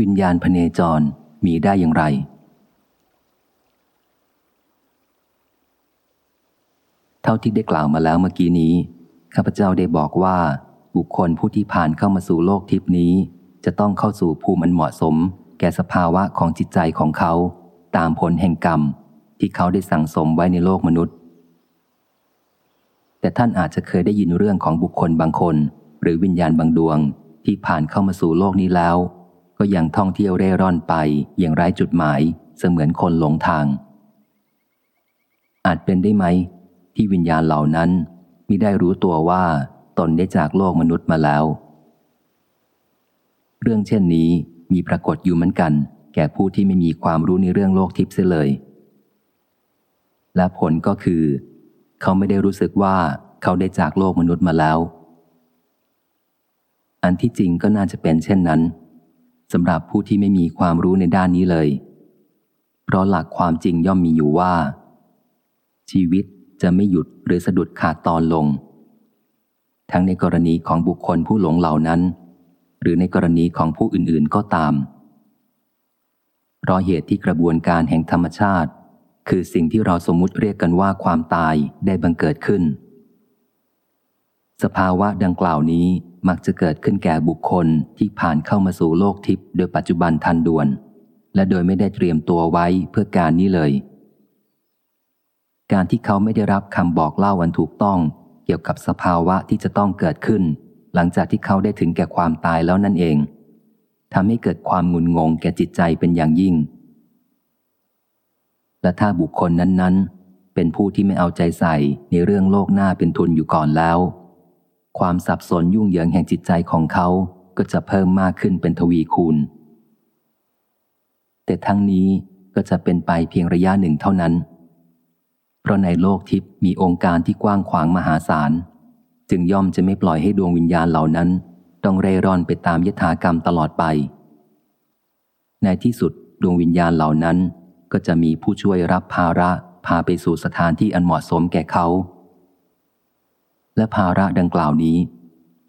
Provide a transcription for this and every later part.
วิญญาณพเนจรมีได้อย่างไร เท่าที่ได้กล่าวมาแล้วเมื่อกี้นี้ ข้าพเจ้าได้บอกว่า บุคคลผู้ที่ผ่านเข้ามาสู่โลกทิพนี้ จะต้องเข้าสู่ภูมิอันเหมาะสม แก่สภาวะของจิตใจของเขา ตามผลแห่งกรรม ที่เขาได้สั่งสมไว้ในโลกมนุษย์ แต่ท่านอาจจะเคยได้ยินเรื่องของบุคคลบางคน หรือวิญญาณบางดวงที่ผ่านเข้ามาสู่โลกนี้แล้ว ก็ยังท่องเที่ยวเร่ร่อนไปอย่างไร้จุดหมายเสมือนคนหลงทาง อาจเป็นได้ไหม ที่วิญญาณเหล่านั้นมิได้รู้ตัวว่าตนได้จากโลกมนุษย์มาแล้ว เรื่องเช่นนี้มีปรากฏอยู่เหมือนกัน แก่ผู้ที่ไม่มีความรู้ในเรื่องโลกทิพย์เสียเลย และผลก็คือ เขาไม่ได้รู้สึกว่าเขาได้จากโลกมนุษย์มาแล้ว อันที่จริงก็น่าจะเป็นเช่นนั้น สำหรับผู้ที่ไม่มีความรู้ในด้านนี้เลย เพราะหลักความจริงย่อมมีอยู่ว่า ชีวิตจะไม่หยุดหรือสะดุดขาดตอนลง ทั้งในกรณีของบุคคลผู้หลงเหล่านั้น หรือในกรณีของผู้อื่นๆก็ตาม เพราะเหตุที่กระบวนการแห่งธรรมชาติ คือสิ่งที่เราสมมุติเรียกกันว่าความตายได้บังเกิดขึ้น สภาวะดังกล่าวนี้ มักจะเกิดขึ้นแก่บุคคลที่ผ่านเข้ามาสู่โลกทิพย์โดยปัจจุบันทันด่วน และโดยไม่ได้เตรียมตัวไว้เพื่อการนี้เลย การที่เขาไม่ได้รับคำบอกเล่าอันถูกต้องเกี่ยวกับสภาวะที่จะต้องเกิดขึ้น หลังจากที่เขาได้ถึงแก่ความตายแล้วนั่นเองทำให้เกิดความงุนงงแก่จิตใจเป็นอย่างยิ่ง และถ้าบุคคลนั้นๆ เป็นผู้ที่ไม่เอาใจใส่ในเรื่องโลกหน้าเป็นทุนอยู่ก่อนแล้ว ความสับสนยุ่งเหยิงแห่งจิตใจของเขาก็จะเพิ่มมากขึ้นเป็นทวีคูณ แต่ทั้งนี้ก็จะเป็นไปเพียงระยะหนึ่งเท่านั้น เพราะในโลกทิพย์มีองค์การที่กว้างขวางมหาศาล จึงย่อมจะไม่ปล่อยให้ดวงวิญญาณเหล่านั้น ต้องเร่ร่อนไปตามยถากรรมตลอดไป ในที่สุดดวงวิญญาณเหล่านั้นก็จะมีผู้ช่วยรับภาระพาไปสู่สถานที่อันเหมาะสมแก่เขา และภาระดังกล่าวนี้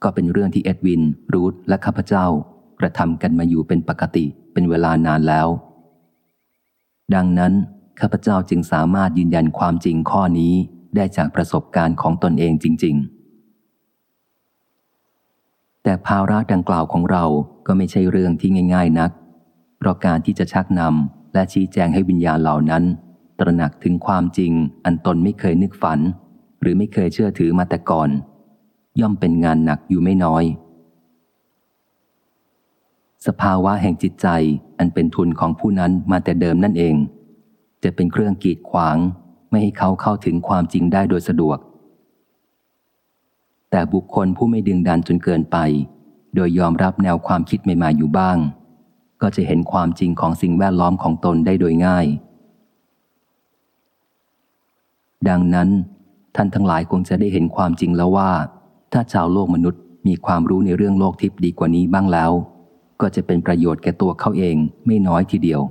ก็เป็นเรื่องที่เอ็ดวิน รูธและข้าพเจ้ากระทำกันมาอยู่เป็นปกติเป็นเวลานานแล้ว ดังนั้นข้าพเจ้าจึงสามารถยืนยันความจริงข้อนี้ได้จากประสบการณ์ของตนเองจริง ๆ แต่ภาระดังกล่าวของเราก็ไม่ใช่เรื่องที่ง่าย ๆนัก เพราะการที่จะชักนำและชี้แจงให้วิญญาณเหล่านั้น ตระหนักถึงความจริงอันตนไม่เคยนึกฝัน หรือไม่เคยเชื่อถือมาแต่ก่อน ย่อมเป็นงานหนักอยู่ไม่น้อย สภาวะแห่งจิตใจอันเป็นทุนของผู้นั้นมาแต่เดิมนั่นเอง จะเป็นเครื่องกีดขวางไม่ให้เขาเข้าถึงความจริงได้โดยสะดวก แต่บุคคลผู้ไม่ดึงดันจนเกินไป โดยยอมรับแนวความคิดใหม่ๆอยู่บ้าง ก็จะเห็นความจริงของสิ่งแวดล้อมของตนได้โดยง่ายดังนั้น ท่านทั้งหลายคงจะได้เห็นความจริงแล้วว่า ถ้าชาวโลกมนุษย์มีความรู้ในเรื่องโลกทิพย์ดีกว่านี้บ้างแล้ว ก็จะเป็นประโยชน์แก่ตัวเขาเองไม่น้อยทีเดียว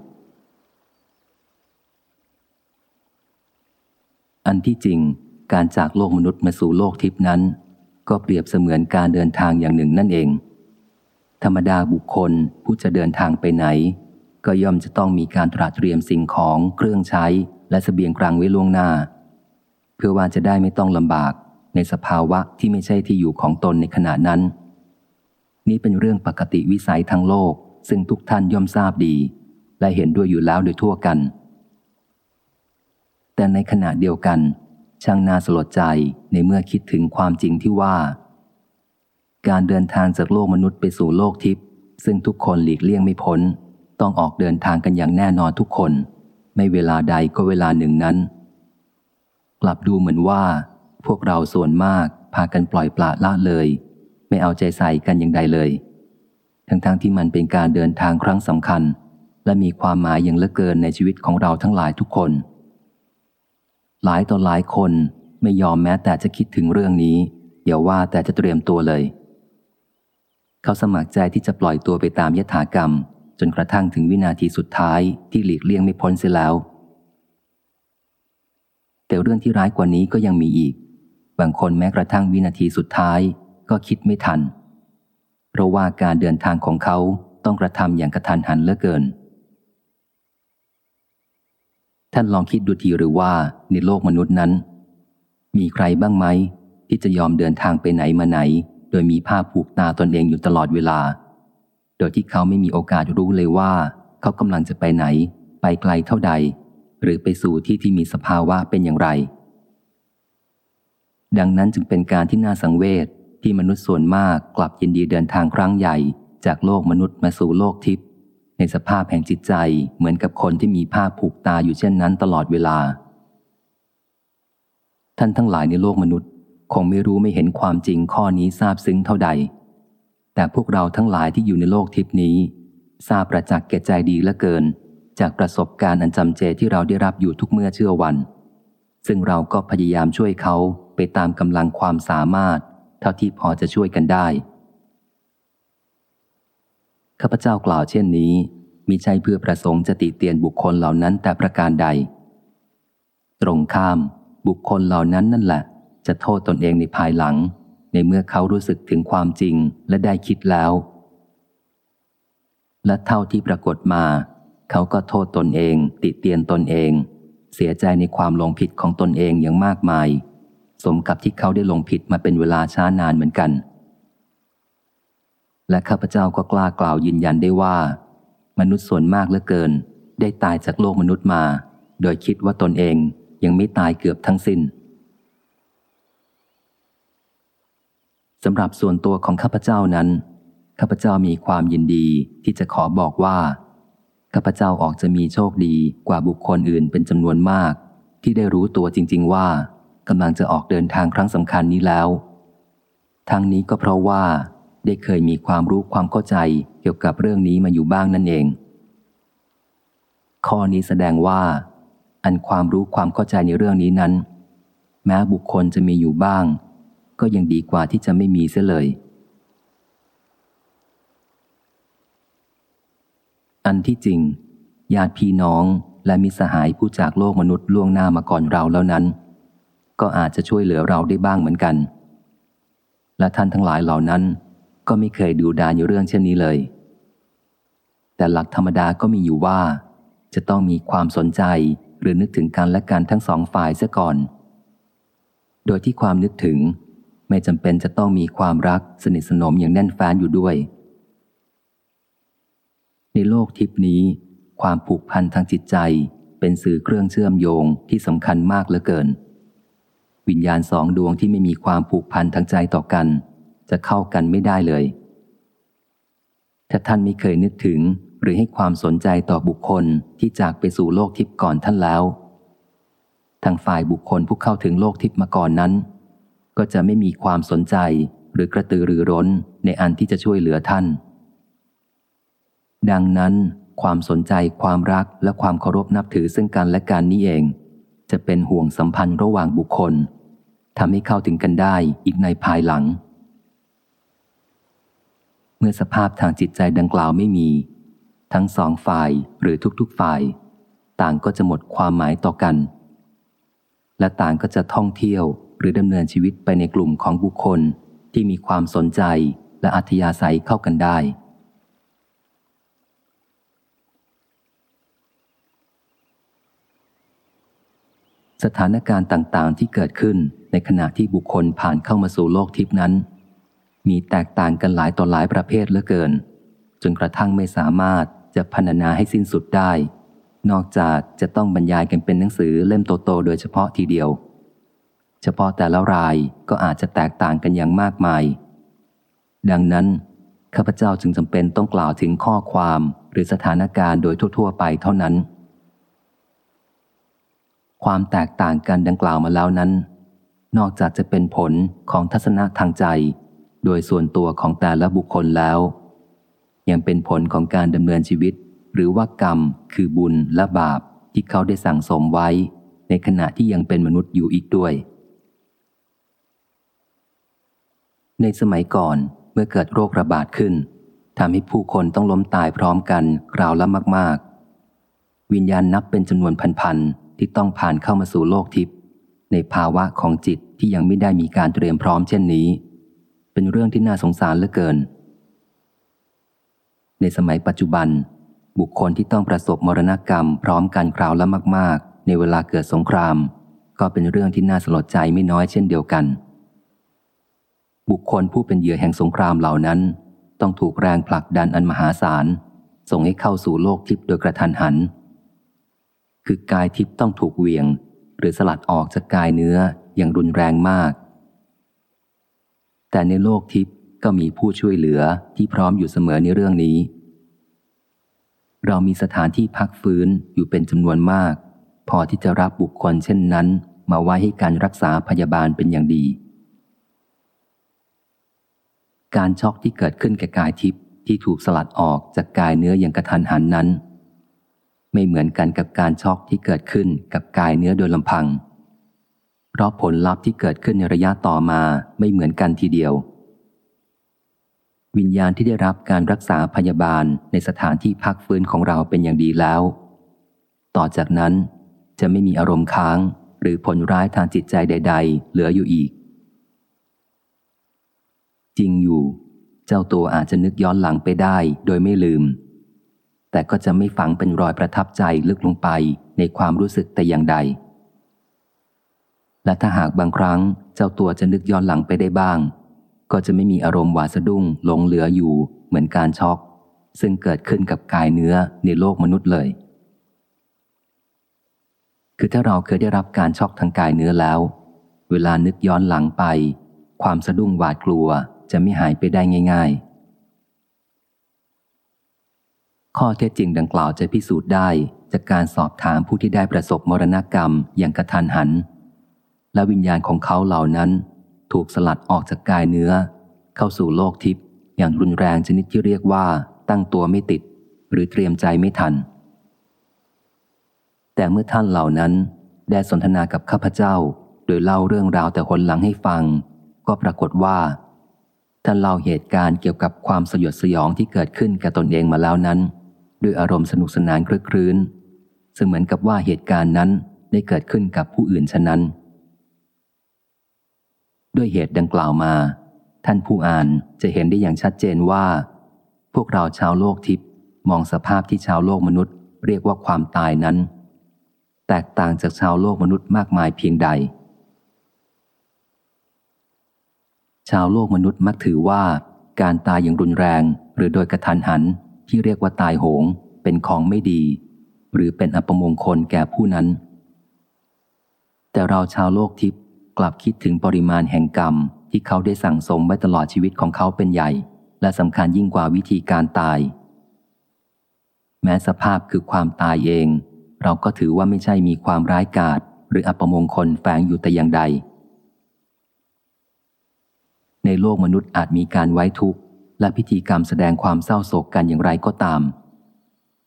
อันที่จริง การจากโลกมนุษย์มาสู่โลกทิพย์นั้น ก็เปรียบเสมือนการเดินทางอย่างหนึ่งนั่นเอง ธรรมดาบุคคลผู้จะเดินทางไปไหน ก็ย่อมจะต้องมีการตระเตรียมสิ่งของเครื่องใช้และสเสบียงกลางไว้ล่วงหน้า เพื่อว่าจะได้ไม่ต้องลำบากในสภาวะที่ไม่ใช่ที่อยู่ของตนในขณะนั้น นี่เป็นเรื่องปกติวิสัยทั้งโลก ซึ่งทุกท่านย่อมทราบดี และเห็นด้วยอยู่แล้วโดยทั่วกัน แต่ในขณะเดียวกัน ช่างน่าสลดใจในเมื่อคิดถึงความจริงที่ว่า การเดินทางจากโลกมนุษย์ไปสู่โลกทิพย์ซึ่งทุกคนหลีกเลี่ยงไม่พ้น ต้องออกเดินทางกันอย่างแน่นอนทุกคน ไม่เวลาใดก็เวลาหนึ่งนั้น กลับดูเหมือนว่า พวกเราส่วนมากพากันปล่อยปละละเลย ไม่เอาใจใส่กันอย่างใดเลย ทั้งๆทที่มันเป็นการเดินทางครั้งสำคัญ และมีความหมายอย่างเลือเกินในชีวิตของเราทั้งหลายทุกคน หลายต่อหลายคนไม่ยอมแม้แต่จะคิดถึงเรื่องนี้อย่าว่าแต่จะเตรียมตัวเลย เขาสมัครใจที่จะปล่อยตัวไปตามยถากรรม จนกระทั่งถึงวินาทีสุดท้ายที่หลีกเลี่ยงไม่พ้นเสียแล้ว แต่เรื่องที่ร้ายกว่านี้ก็ยังมีอีก บางคนแม้กระทั่งวินาทีสุดท้ายก็คิดไม่ทัน เพราะว่าการเดินทางของเขาต้องกระทำอย่างกระทันหันเหลือเกิน ท่านลองคิดดูทีหรือว่าในโลกมนุษย์นั้น มีใครบ้างไหมที่จะยอมเดินทางไปไหนมาไหน โดยมีผ้าผูกตาตนเองอยู่ตลอดเวลา โดยที่เขาไม่มีโอกาสรู้เลยว่า เขากำลังจะไปไหน ไปไกลเท่าใด หรือไปสู่ที่ที่มีสภาวะเป็นอย่างไร ดังนั้นจึงเป็นการที่น่าสังเวชที่มนุษย์ส่วนมากกลับยินดีเดินทางครั้งใหญ่ จากโลกมนุษย์มาสู่โลกทิพย์ในสภาพแห่งจิตใจเหมือนกับคนที่มีผ้าผูกตาอยู่เช่นนั้นตลอดเวลา ท่านทั้งหลายในโลกมนุษย์คงไม่รู้ไม่เห็นความจริงข้อนี้ทราบซึ้งเท่าใด แต่พวกเราทั้งหลายที่อยู่ในโลกทิพนี้ ทราบประจักษ์แก่ใจดีเหลือเกิน จากประสบการณ์อันจำเจที่เราได้รับอยู่ทุกเมื่อเชื่อวัน ซึ่งเราก็พยายามช่วยเขาไปตามกำลังความสามารถ เท่าที่พอจะช่วยกันได้ ข้าพเจ้ากล่าวเช่นนี้มิใช่เพื่อประสงค์จะติเตียนบุคคลเหล่านั้นแต่ประการใด ตรงข้าม บุคคลเหล่านั้นนั่นแหละ จะโทษตนเองในภายหลัง ในเมื่อเขารู้สึกถึงความจริงและได้คิดแล้ว และเท่าที่ปรากฏมา เขาก็โทษตนเอง ติเตียนตนเอง เสียใจในความลงผิดของตนเองอย่างมากมาย สมกับที่เขาได้ลงผิดมาเป็นเวลาช้านานเหมือนกัน และข้าพเจ้าก็กล้ากล่าวยืนยันได้ว่า มนุษย์ส่วนมากเหลือเกิน ได้ตายจากโลกมนุษย์มา โดยคิดว่าตนเองยังไม่ตายเกือบทั้งสิน้นสำหรับส่วนตัวของข้าพเจ้านั้นข้าพเจ้ามีความยินดีที่จะขอบอกว่า ข้าพเจ้าออกจะมีโชคดีกว่าบุคคลอื่นเป็นจำนวนมาก ที่ได้รู้ตัวจริง ๆ ว่ากำลังจะออกเดินทางครั้งสำคัญนี้แล้ว ทั้งนี้ก็เพราะว่า ได้เคยมีความรู้ความเข้าใจเกี่ยวกับเรื่องนี้มาอยู่บ้างนั่นเอง ข้อนี้แสดงว่า อันความรู้ความเข้าใจในเรื่องนี้นั้น แม้บุคคลจะมีอยู่บ้าง ก็ยังดีกว่าที่จะไม่มีเสียเลย อันที่จริง ญาติพี่น้องและมิสหายผู้จากโลกมนุษย์ล่วงหน้ามาก่อนเราแล้วนั้น ก็อาจจะช่วยเหลือเราได้บ้างเหมือนกัน และท่านทั้งหลายเหล่านั้น ก็ไม่เคยดูดานอยู่เรื่องเช่นนี้เลย แต่หลักธรรมดาก็มีอยู่ว่า จะต้องมีความสนใจหรือนึกถึงกันและกันทั้งสองฝ่ายเสียก่อน โดยที่ความนึกถึงไม่จำเป็นจะต้องมีความรักสนิทสนมอย่างแน่นแฟ้นอยู่ด้วย ในโลกทิพนี้ ความผูกพันทางจิตใจ เป็นสื่อเครื่องเชื่อมโยงที่สำคัญมากเหลือเกิน วิญญาณสองดวงที่ไม่มีความผูกพันทางใจต่อกัน จะเข้ากันไม่ได้เลย ถ้าท่านไม่เคยนึกถึงหรือให้ความสนใจต่อบุคคลที่จากไปสู่โลกทิพย์ก่อนท่านแล้วทางฝ่ายบุคคลผู้เข้าถึงโลกทิพย์มาก่อนนั้น ก็จะไม่มีความสนใจหรือกระตือรือร้นในอันที่จะช่วยเหลือท่าน ดังนั้น ความสนใจความรักและความเคารพนับถือซึ่งกันและกันนี้เอง จะเป็นห่วงสัมพันธ์ระหว่างบุคคลทำให้เข้าถึงกันได้อีกในภายหลัง เมื่อสภาพทางจิตใจดังกล่าวไม่มี ทั้งสองฝ่ายหรือทุกๆฝ่าย ต่างก็จะหมดความหมายต่อกัน และต่างก็จะท่องเที่ยวหรือดำเนินชีวิตไปในกลุ่มของบุคคลที่มีความสนใจและอัธยาศัยเข้ากันได้ สถานการณ์ต่างๆ ที่เกิดขึ้นในขณะที่บุคคลผ่านเข้ามาสู่โลกทิพนั้น มีแตกต่างกันหลายต่อหลายประเภทเหลือเกิน จนกระทั่งไม่สามารถจะพรรณนาให้สิ้นสุดได้ นอกจากจะต้องบรรยายกันเป็นหนังสือเล่มโตๆโดยเฉพาะทีเดียว เฉพาะแต่ละรายก็อาจจะแตกต่างกันอย่างมากมาย ดังนั้นข้าพเจ้าจึงจำเป็นต้องกล่าวถึงข้อความหรือสถานการณ์โดยทั่ว ๆ ไปเท่านั้น ความแตกต่างกันดังกล่าวมาแล้วนั้น นอกจากจะเป็นผลของทัศนะทางใจ โดยส่วนตัวของแต่ละบุคคลแล้ว ยังเป็นผลของการดำเนินชีวิต หรือว่ากรรม คือบุญและบาปที่เขาได้สั่งสมไว้ ในขณะที่ยังเป็นมนุษย์อยู่อีกด้วย ในสมัยก่อนเมื่อเกิดโรคระบาดขึ้นทำให้ผู้คนต้องล้มตายพร้อมกันคราวละมาก ๆ วิญญาณนับเป็นจำนวนพันๆ ที่ต้องผ่านเข้ามาสู่โลกทิพย์ในภาวะของจิตที่ยังไม่ได้มีการเตรียมพร้อมเช่นนี้ เป็นเรื่องที่น่าสงสารเหลือเกิน ในสมัยปัจจุบัน บุคคลที่ต้องประสบมรณกรรมพร้อมกันคราวละมาก ๆ ในเวลาเกิดสงคราม ก็เป็นเรื่องที่น่าสลดใจไม่น้อยเช่นเดียวกัน บุคคลผู้เป็นเหยื่อแห่งสงครามเหล่านั้น ต้องถูกแรงผลักดันอันมหาศาลส่งให้เข้าสู่โลกทิพย์โดยกระทันหัน คือกายทิพย์ต้องถูกเวียง หรือสลัดออกจากกายเนื้ออย่างรุนแรงมาก แต่ในโลกทิพย์ก็มีผู้ช่วยเหลือที่พร้อมอยู่เสมอในเรื่องนี้ เรามีสถานที่พักฟื้นอยู่เป็นจำนวนมาก พอที่จะรับบุคคลเช่นนั้น มาไว้ให้การรักษาพยาบาลเป็นอย่างดี การช็อกที่เกิดขึ้นแก่กายทิพย์ที่ถูกสลัดออกจากกายเนื้ออย่างกระทันหันนั้น ไม่เหมือนกันกับการช็อกที่เกิดขึ้นกับกายเนื้อโดยลำพัง เพราะผลลัพธ์ที่เกิดขึ้นในระยะต่อมาไม่เหมือนกันทีเดียว วิญญาณที่ได้รับการรักษาพยาบาลในสถานที่พักฟื้นของเราเป็นอย่างดีแล้ว ต่อจากนั้นจะไม่มีอารมณ์ค้างหรือผลร้ายทางจิตใจใด ๆ เหลืออยู่อีก จริงอยู่ เจ้าตัวอาจจะนึกย้อนหลังไปได้โดยไม่ลืม แต่ก็จะไม่ฝังเป็นรอยประทับใจลึกลงไปในความรู้สึกแต่อย่างใด และถ้าหากบางครั้งเจ้าตัวจะนึกย้อนหลังไปได้บ้าง ก็จะไม่มีอารมณ์หวาดสะดุ้งหลงเหลืออยู่เหมือนการช็อก ซึ่งเกิดขึ้นกับกายเนื้อในโลกมนุษย์เลย คือถ้าเราเคยได้รับการช็อกทางกายเนื้อแล้ว เวลานึกย้อนหลังไป ความสะดุ้งหวาดกลัวจะไม่หายไปได้ง่าย ๆ ข้อเท็จจริงดังกล่าวจะพิสูจน์ได้ จากการสอบถามผู้ที่ได้ประสบมรณกรรมอย่างกระทันหัน และวิญญาณของเขาเหล่านั้น ถูกสลัดออกจากกายเนื้อ เข้าสู่โลกทิพย์อย่างรุนแรงชนิดที่เรียกว่าตั้งตัวไม่ติด หรือเตรียมใจไม่ทัน แต่เมื่อท่านเหล่านั้นได้สนทนากับข้าพเจ้า โดยเล่าเรื่องราวแต่คนหลังให้ฟัง ก็ปรากฏว่าท่านเล่าเหตุการณ์เกี่ยวกับความสยดสยองที่เกิดขึ้นกับตนเองมาแล้วนั้น ด้วยอารมณ์สนุกสนานคลึกครื้นซึ่งเหมือนกับว่าเหตุการณ์นั้นได้เกิดขึ้นกับผู้อื่นฉะนั้น ด้วยเหตุดังกล่าวมา ท่านผู้อ่านจะเห็นได้อย่างชัดเจนว่า พวกเราชาวโลกทิพย์มองสภาพที่ชาวโลกมนุษย์ เรียกว่าความตายนั้น แตกต่างจากชาวโลกมนุษย์มากมายเพียงใด ชาวโลกมนุษย์มักถือว่าการตายอย่างรุนแรงหรือโดยกระทันหัน ที่เรียกว่าตายโหง เป็นของไม่ดี หรือเป็นอัปมงคลแก่ผู้นั้น แต่เราชาวโลกทิพย์กลับคิดถึงปริมาณแห่งกรรมที่เขาได้สั่งสมไว้ตลอดชีวิตของเขาเป็นใหญ่ และสำคัญยิ่งกว่าวิธีการตาย แม้สภาพคือความตายเอง เราก็ถือว่าไม่ใช่มีความร้ายกาจหรืออัปมงคลแฝงอยู่แต่อย่างใด ในโลกมนุษย์อาจมีการไว้ทุกข์ และพิธีกรรมแสดงความเศร้าโศกกันอย่างไรก็ตาม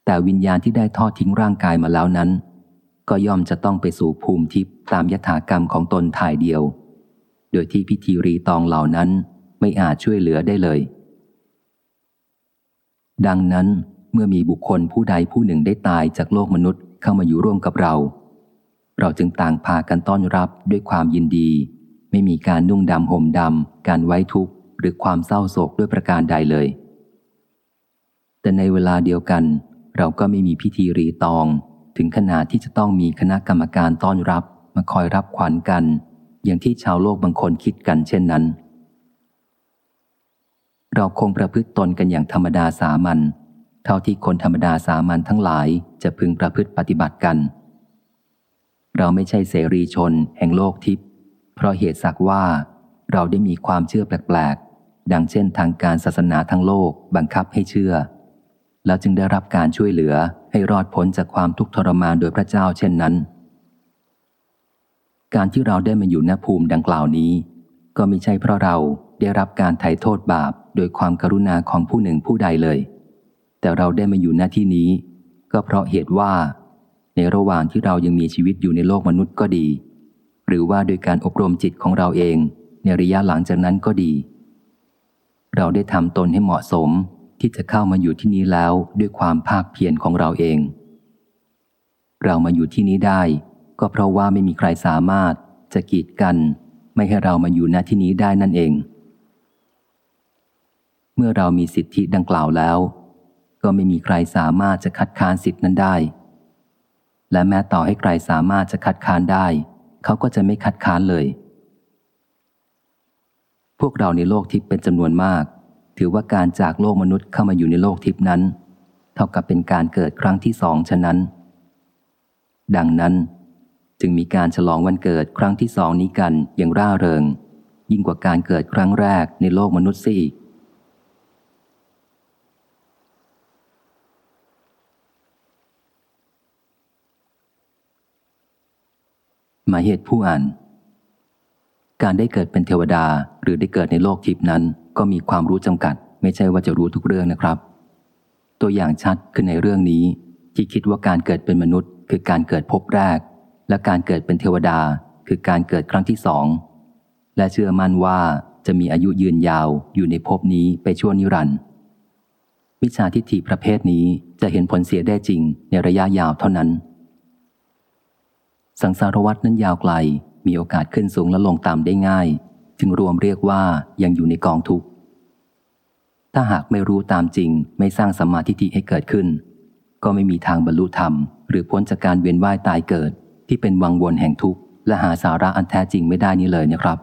แต่วิญญาณที่ได้ทอดทิ้งร่างกายมาแล้วนั้น ก็ย่อมจะต้องไปสู่ภูมิทิพย์ตามยถากรรมของตนถ่ายเดียว โดยที่พิธีรีตองเหล่านั้นไม่อาจช่วยเหลือได้เลย ดังนั้นเมื่อมีบุคคลผู้ใดผู้หนึ่งได้ตายจากโลกมนุษย์เข้ามาอยู่ร่วมกับเรา เราจึงต่างพากันต้อนรับด้วยความยินดี ไม่มีการนุ่งดำห่มดำการไว้ทุกข์ หรือความเศร้าโศกด้วยประการใดเลย แต่ในเวลาเดียวกัน เราก็ไม่มีพิธีรีตอง ถึงขนาดที่จะต้องมีคณะกรรมการต้อนรับ มาคอยรับขวัญกัน อย่างที่ชาวโลกบางคนคิดกันเช่นนั้น เราคงประพฤติตนกันอย่างธรรมดาสามัญเท่าที่คนธรรมดาสามัญทั้งหลายจะพึงประพฤติปฏิบัติกัน เราไม่ใช่เสรีชนแห่งโลกทิพย์เพราะเหตุสักว่าเราได้มีความเชื่อแปลกๆ ดังเช่นทางการศาสนาทั้งโลกบังคับให้เชื่อ แล้วจึงได้รับการช่วยเหลือให้รอดพ้นจากความทุกข์ทรมานโดยพระเจ้าเช่นนั้น การที่เราได้มาอยู่ณภูมิดังกล่าวนี้ ก็ไม่ใช่เพราะเราได้รับการไถ่โทษบาปโดยความกรุณาของผู้หนึ่งผู้ใดเลย แต่เราได้มาอยู่หน้าที่นี้ ก็เพราะเหตุว่า ในระหว่างที่เรายังมีชีวิตอยู่ในโลกมนุษย์ก็ดี หรือว่าโดยการอบรมจิตของเราเอง ในระยะหลังจากนั้นก็ดี เราได้ทำตนให้เหมาะสมที่จะเข้ามาอยู่ที่นี้แล้วด้วยความภาคเพียรของเราเอง เรามาอยู่ที่นี้ได้ ก็เพราะว่าไม่มีใครสามารถจะกีดกัน ไม่ให้เรามาอยู่ณที่นี้ได้นั่นเอง เมื่อเรามีสิทธิดังกล่าวแล้ว ก็ไม่มีใครสามารถจะคัดค้านสิทธินั้นได้ และแม้ต่อให้ใครสามารถจะคัดค้านได้ เขาก็จะไม่คัดค้านเลย พวกเราในโลกทิพย์เป็นจำนวนมาก ถือว่าการจากโลกมนุษย์เข้ามาอยู่ในโลกทิพย์นั้น เท่ากับเป็นการเกิดครั้งที่สองฉะนั้น ดังนั้น จึงมีการฉลองวันเกิดครั้งที่สองนี้กันอย่างร่าเริง ยิ่งกว่าการเกิดครั้งแรกในโลกมนุษย์สิหมายเหตุผู้อ่าน การได้เกิดเป็นเทวดาหรือได้เกิดในโลกทิพนั้น ก็มีความรู้จำกัด ไม่ใช่ว่าจะรู้ทุกเรื่องนะครับ ตัวอย่างชัดคือในเรื่องนี้ ที่คิดว่าการเกิดเป็นมนุษย์ คือการเกิดพบแรก และการเกิดเป็นเทวดา คือการเกิดครั้งที่สองและเชื่อมั่นว่าจะมีอายุยืนยาวอยู่ในภพนี้ไปชั่วนิรันดร์วิชาทิฏฐิประเภทนี้จะเห็นผลเสียได้จริงในระยะยาวเท่านั้น สังสารวัตนั้นยาวไกล มีโอกาสขึ้นสูงและลงต่ำได้ง่าย จึงรวมเรียกว่ายังอยู่ในกองทุกข์ ถ้าหากไม่รู้ตามจริงไม่สร้างสัมมาทิฏฐิให้เกิดขึ้น ก็ไม่มีทางบรรลุธรรม หรือพ้นจากการเวียนว่ายตายเกิด ที่เป็นวังวนแห่งทุกข์และหาสาระอันแท้จริงไม่ได้นี้เลยนะครับ